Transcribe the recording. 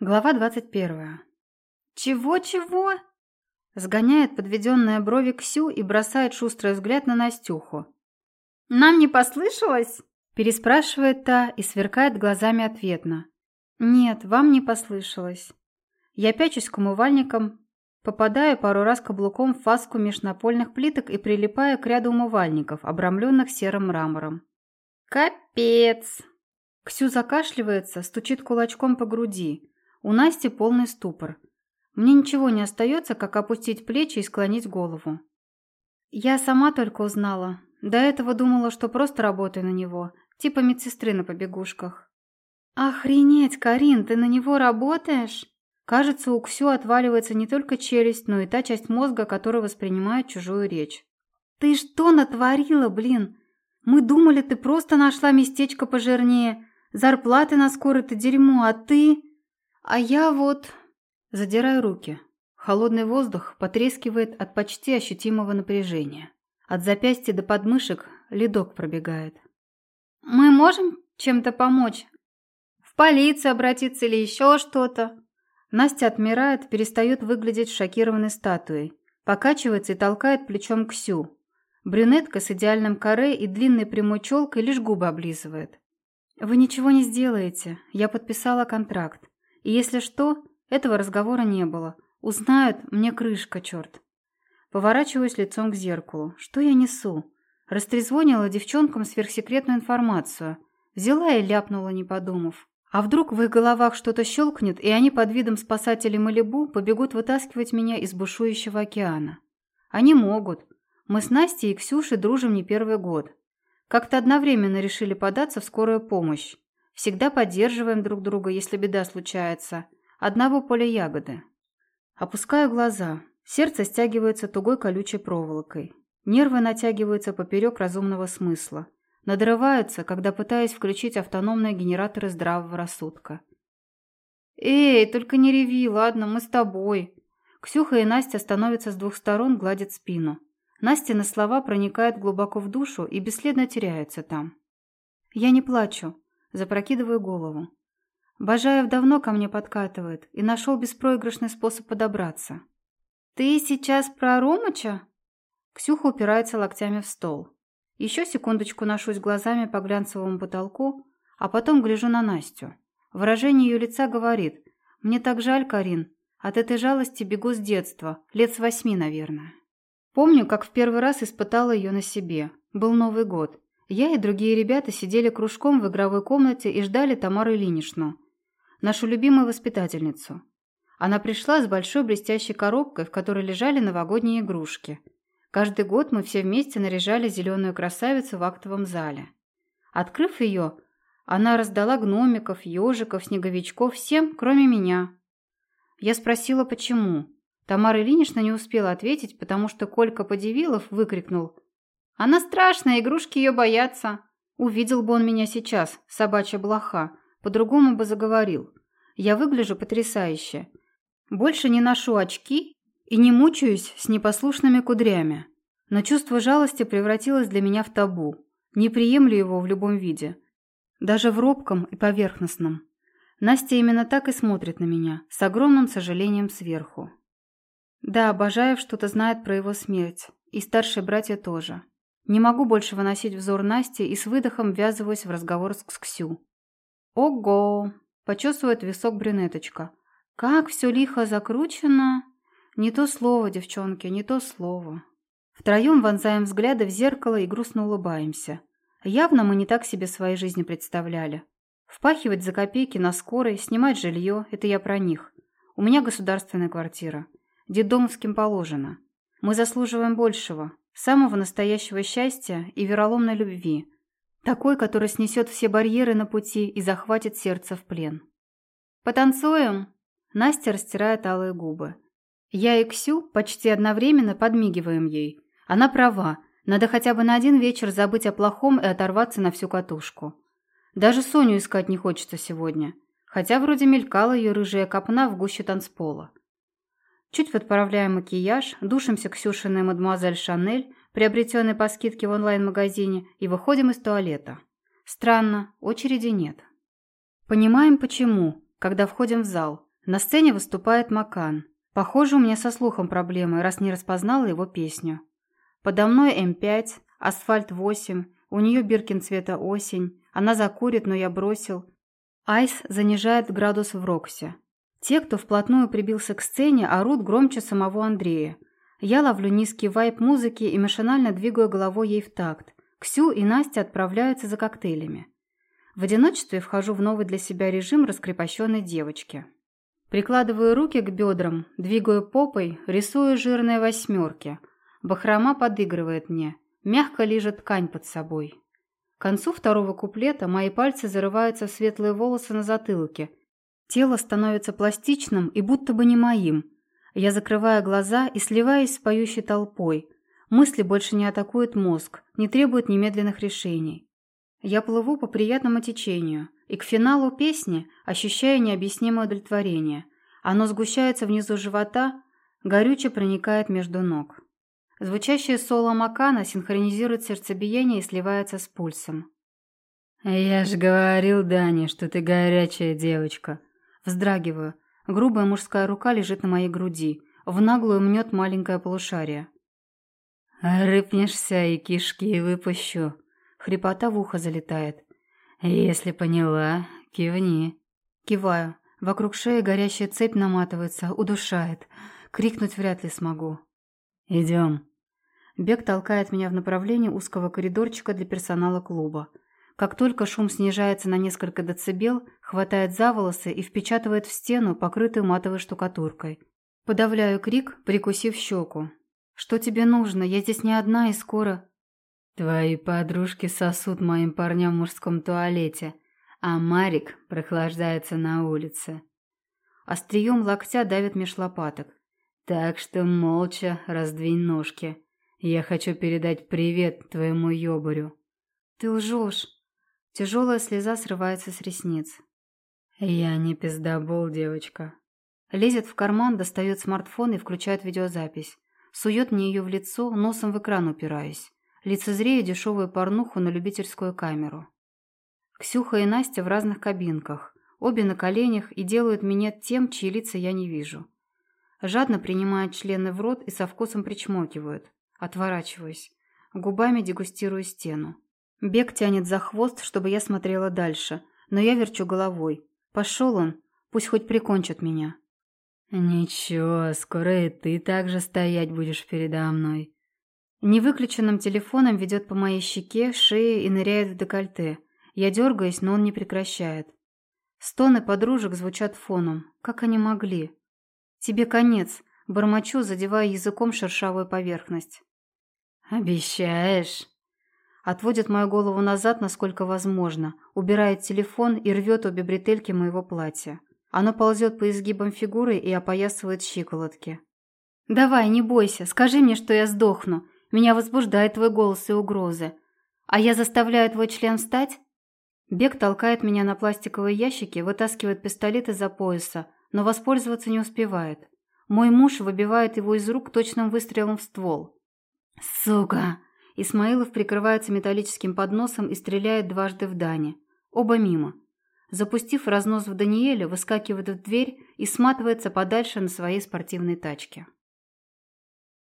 Глава 21. «Чего-чего?» Сгоняет подведенная брови Ксю и бросает шустрый взгляд на Настюху. «Нам не послышалось?» Переспрашивает та и сверкает глазами ответно. «Нет, вам не послышалось». Я пячусь к умывальникам, попадаю пару раз каблуком в фаску межнапольных плиток и прилипаю к ряду умывальников, обрамленных серым мрамором. «Капец!» Ксю закашливается, стучит кулачком по груди. У Насти полный ступор. Мне ничего не остается, как опустить плечи и склонить голову. Я сама только узнала. До этого думала, что просто работаю на него, типа медсестры на побегушках. «Охренеть, Карин, ты на него работаешь?» Кажется, у Ксю отваливается не только челюсть, но и та часть мозга, которая воспринимает чужую речь. «Ты что натворила, блин? Мы думали, ты просто нашла местечко пожирнее. Зарплаты на скоро-то дерьмо, а ты...» А я вот... Задираю руки. Холодный воздух потрескивает от почти ощутимого напряжения. От запястья до подмышек ледок пробегает. «Мы можем чем-то помочь? В полицию обратиться или еще что-то?» Настя отмирает, перестает выглядеть шокированной статуей, покачивается и толкает плечом Ксю. Брюнетка с идеальным каре и длинной прямой челкой лишь губы облизывает. «Вы ничего не сделаете. Я подписала контракт. И если что, этого разговора не было. Узнают, мне крышка, черт. Поворачиваюсь лицом к зеркалу. Что я несу? Растрезвонила девчонкам сверхсекретную информацию. Взяла и ляпнула, не подумав. А вдруг в их головах что-то щелкнет, и они под видом спасателей Малибу побегут вытаскивать меня из бушующего океана? Они могут. Мы с Настей и Ксюшей дружим не первый год. Как-то одновременно решили податься в скорую помощь. Всегда поддерживаем друг друга, если беда случается. Одного поля ягоды. Опускаю глаза. Сердце стягивается тугой колючей проволокой. Нервы натягиваются поперек разумного смысла. Надрываются, когда пытаюсь включить автономные генераторы здравого рассудка. «Эй, только не реви, ладно, мы с тобой». Ксюха и Настя становятся с двух сторон, гладят спину. Настя слова проникают глубоко в душу и бесследно теряются там. Я не плачу. Запрокидываю голову. Бажаев давно ко мне подкатывает и нашел беспроигрышный способ подобраться. «Ты сейчас про Ромыча?» Ксюха упирается локтями в стол. Еще секундочку ношусь глазами по глянцевому потолку, а потом гляжу на Настю. Выражение ее лица говорит «Мне так жаль, Карин. От этой жалости бегу с детства, лет с восьми, наверное». Помню, как в первый раз испытала ее на себе. Был Новый год. Я и другие ребята сидели кружком в игровой комнате и ждали Тамару Ильиничну, нашу любимую воспитательницу. Она пришла с большой блестящей коробкой, в которой лежали новогодние игрушки. Каждый год мы все вместе наряжали зеленую красавицу в актовом зале. Открыв ее, она раздала гномиков, ежиков, снеговичков всем, кроме меня. Я спросила, почему. Тамара Ильинична не успела ответить, потому что Колька Подивилов выкрикнул она страшная, игрушки ее боятся. Увидел бы он меня сейчас, собачья блоха, по-другому бы заговорил. Я выгляжу потрясающе. Больше не ношу очки и не мучаюсь с непослушными кудрями. Но чувство жалости превратилось для меня в табу. Не приемлю его в любом виде. Даже в робком и поверхностном. Настя именно так и смотрит на меня, с огромным сожалением сверху. Да, Бажаев что-то знает про его смерть. И старшие братья тоже. Не могу больше выносить взор Насти и с выдохом ввязываюсь в разговор с Ксю. «Ого!» – почесывает висок брюнеточка. «Как все лихо закручено!» «Не то слово, девчонки, не то слово!» Втроем вонзаем взгляды в зеркало и грустно улыбаемся. Явно мы не так себе своей жизни представляли. Впахивать за копейки на скорой, снимать жилье – это я про них. У меня государственная квартира. Дедомовским положено. Мы заслуживаем большего, самого настоящего счастья и вероломной любви, такой, который снесет все барьеры на пути и захватит сердце в плен. «Потанцуем?» Настя растирает алые губы. Я и Ксю почти одновременно подмигиваем ей. Она права, надо хотя бы на один вечер забыть о плохом и оторваться на всю катушку. Даже Соню искать не хочется сегодня, хотя вроде мелькала ее рыжая копна в гуще танцпола. Чуть подправляем макияж, душимся Ксюшиной мадемуазель Шанель, приобретенной по скидке в онлайн-магазине, и выходим из туалета. Странно, очереди нет. Понимаем, почему, когда входим в зал. На сцене выступает Макан. Похоже, у меня со слухом проблемы, раз не распознала его песню. Подо мной М5, асфальт 8, у нее Биркин цвета осень, она закурит, но я бросил. Айс занижает градус в Роксе. Те, кто вплотную прибился к сцене, орут громче самого Андрея. Я ловлю низкий вайп музыки и машинально двигаю головой ей в такт. Ксю и Настя отправляются за коктейлями. В одиночестве вхожу в новый для себя режим раскрепощенной девочки. Прикладываю руки к бедрам, двигаю попой, рисую жирные восьмерки. Бахрома подыгрывает мне, мягко лижет ткань под собой. К концу второго куплета мои пальцы зарываются в светлые волосы на затылке. Тело становится пластичным и будто бы не моим. Я закрываю глаза и сливаюсь с поющей толпой. Мысли больше не атакуют мозг, не требуют немедленных решений. Я плыву по приятному течению – и к финалу песни ощущаю необъяснимое удовлетворение. Оно сгущается внизу живота, горюче проникает между ног. Звучащее соло Макана синхронизирует сердцебиение и сливается с пульсом. «Я ж говорил, Дани, что ты горячая девочка». Вздрагиваю. Грубая мужская рука лежит на моей груди. В наглую мнет маленькое полушарие. «Рыпнешься и кишки выпущу». Хрипота в ухо залетает. «Если поняла, кивни». Киваю. Вокруг шеи горящая цепь наматывается, удушает. Крикнуть вряд ли смогу. «Идем». Бег толкает меня в направлении узкого коридорчика для персонала клуба. Как только шум снижается на несколько децибел, хватает за волосы и впечатывает в стену, покрытую матовой штукатуркой. Подавляю крик, прикусив щеку. «Что тебе нужно? Я здесь не одна и скоро...» Твои подружки сосут моим парням в мужском туалете, а Марик прохлаждается на улице. Острием локтя давит меж лопаток. Так что молча раздвинь ножки. Я хочу передать привет твоему ёбарю. Ты лжешь. Тяжелая слеза срывается с ресниц. Я не пиздобол, девочка. Лезет в карман, достает смартфон и включает видеозапись. Сует мне ее в лицо, носом в экран упираясь лицезрея дешевую порнуху на любительскую камеру. Ксюха и Настя в разных кабинках, обе на коленях и делают меня тем, чьи лица я не вижу. Жадно принимают члены в рот и со вкусом причмокивают. Отворачиваюсь. Губами дегустирую стену. Бег тянет за хвост, чтобы я смотрела дальше, но я верчу головой. Пошел он, пусть хоть прикончит меня. «Ничего, скоро и ты так же стоять будешь передо мной», Невыключенным телефоном ведет по моей щеке, шее и ныряет в декольте. Я дергаюсь, но он не прекращает. Стоны подружек звучат фоном. Как они могли? Тебе конец. Бормочу, задевая языком шершавую поверхность. «Обещаешь?» Отводит мою голову назад, насколько возможно, убирает телефон и рвет обе бретельки моего платья. Оно ползет по изгибам фигуры и опоясывает щиколотки. «Давай, не бойся, скажи мне, что я сдохну. Меня возбуждает твой голос и угрозы. А я заставляю твой член встать? Бег толкает меня на пластиковые ящики, вытаскивает пистолет из-за пояса, но воспользоваться не успевает. Мой муж выбивает его из рук точным выстрелом в ствол. «Сука!» Исмаилов прикрывается металлическим подносом и стреляет дважды в Дане. Оба мимо. Запустив разнос в Даниэля, выскакивает в дверь и сматывается подальше на своей спортивной тачке.